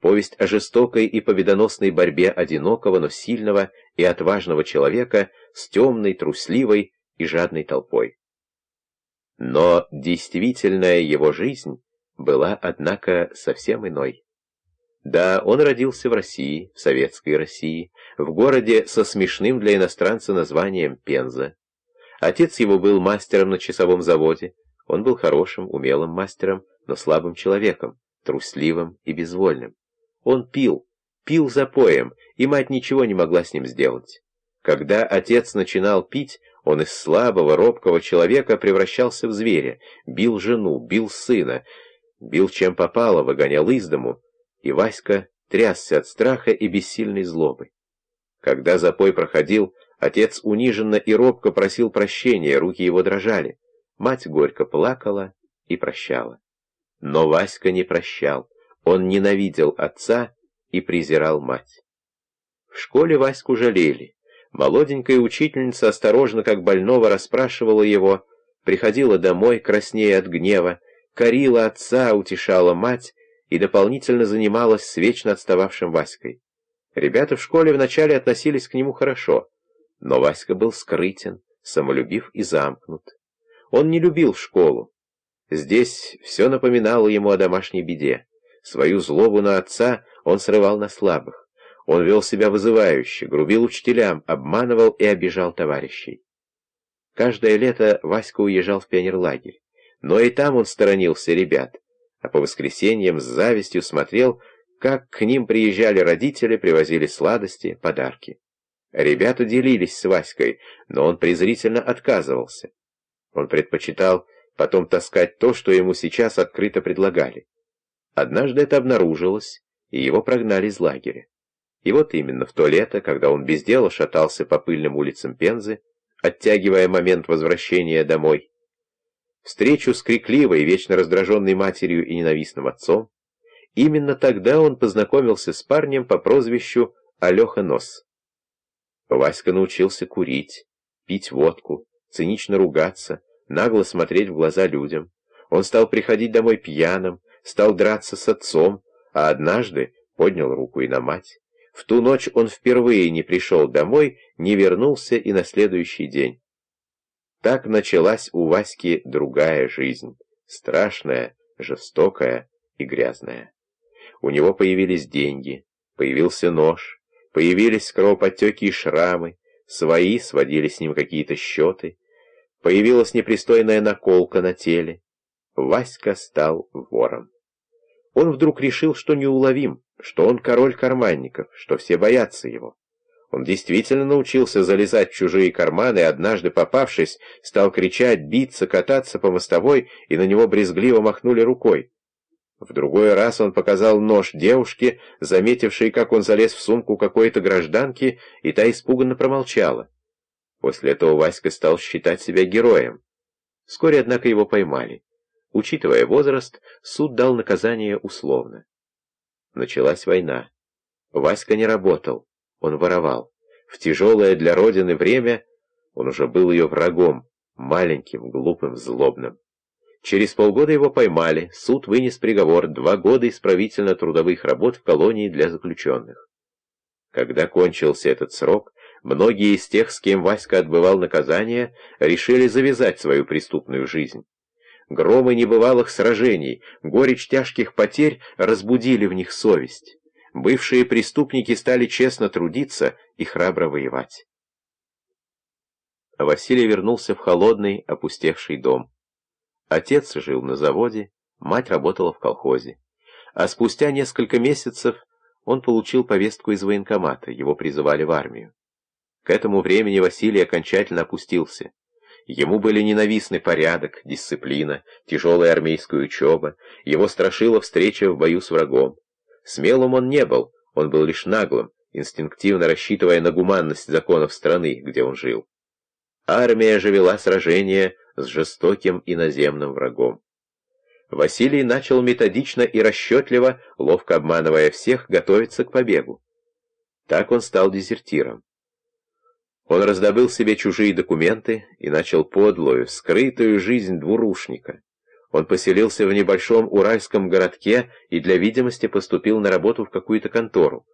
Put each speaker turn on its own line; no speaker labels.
повесть о жестокой и победоносной борьбе одинокого, но сильного и отважного человека с темной, трусливой и жадной толпой. Но действительная его жизнь была, однако, совсем иной. Да, он родился в России, в советской России, в городе со смешным для иностранца названием Пенза. Отец его был мастером на часовом заводе, он был хорошим, умелым мастером, но слабым человеком, трусливым и безвольным. Он пил, пил запоем, и мать ничего не могла с ним сделать. Когда отец начинал пить, он из слабого, робкого человека превращался в зверя, бил жену, бил сына, бил чем попало, выгонял из дому, и Васька трясся от страха и бессильной злобы. Когда запой проходил, отец униженно и робко просил прощения, руки его дрожали. Мать горько плакала и прощала. Но Васька не прощал, он ненавидел отца и презирал мать. В школе Ваську жалели. Молоденькая учительница осторожно, как больного, расспрашивала его, приходила домой, краснея от гнева, корила отца, утешала мать и дополнительно занималась с вечно отстававшим Васькой. Ребята в школе вначале относились к нему хорошо, но Васька был скрытен, самолюбив и замкнут. Он не любил школу. Здесь все напоминало ему о домашней беде. Свою злобу на отца он срывал на слабых. Он вел себя вызывающе, грубил учителям, обманывал и обижал товарищей. Каждое лето Васька уезжал в пионерлагерь, но и там он сторонился ребят, а по воскресеньям с завистью смотрел, как к ним приезжали родители, привозили сладости, подарки. Ребята делились с Васькой, но он презрительно отказывался. Он предпочитал потом таскать то, что ему сейчас открыто предлагали. Однажды это обнаружилось, и его прогнали из лагеря. И вот именно в то лето, когда он без дела шатался по пыльным улицам Пензы, оттягивая момент возвращения домой, встречу с крикливой, вечно раздраженной матерью и ненавистным отцом, именно тогда он познакомился с парнем по прозвищу Алеха Нос. Васька научился курить, пить водку, цинично ругаться, нагло смотреть в глаза людям. Он стал приходить домой пьяным, стал драться с отцом, а однажды поднял руку и на мать. В ту ночь он впервые не пришел домой, не вернулся и на следующий день. Так началась у Васьки другая жизнь, страшная, жестокая и грязная. У него появились деньги, появился нож, появились кровоподтеки и шрамы, свои сводили с ним какие-то счеты, появилась непристойная наколка на теле. Васька стал вором. Он вдруг решил, что неуловим, что он король карманников, что все боятся его. Он действительно научился залезать в чужие карманы, и однажды попавшись, стал кричать, биться, кататься по мостовой, и на него брезгливо махнули рукой. В другой раз он показал нож девушке, заметившей, как он залез в сумку какой-то гражданки, и та испуганно промолчала. После этого Васька стал считать себя героем. Вскоре, однако, его поймали. Учитывая возраст, суд дал наказание условно. Началась война. Васька не работал. Он воровал. В тяжелое для Родины время он уже был ее врагом, маленьким, глупым, злобным. Через полгода его поймали, суд вынес приговор два года исправительно-трудовых работ в колонии для заключенных. Когда кончился этот срок, многие из тех, с кем Васька отбывал наказание, решили завязать свою преступную жизнь. Громы небывалых сражений, горечь тяжких потерь разбудили в них совесть. Бывшие преступники стали честно трудиться и храбро воевать. Василий вернулся в холодный, опустевший дом. Отец жил на заводе, мать работала в колхозе. А спустя несколько месяцев он получил повестку из военкомата, его призывали в армию. К этому времени Василий окончательно опустился. Ему были ненавистны порядок, дисциплина, тяжелая армейская учеба, его страшила встреча в бою с врагом. Смелым он не был, он был лишь наглым, инстинктивно рассчитывая на гуманность законов страны, где он жил. Армия же вела сражение с жестоким иноземным врагом. Василий начал методично и расчетливо, ловко обманывая всех, готовиться к побегу. Так он стал дезертиром. Он раздобыл себе чужие документы и начал подлую, скрытую жизнь двурушника. Он поселился в небольшом уральском городке и для видимости поступил на работу в какую-то контору.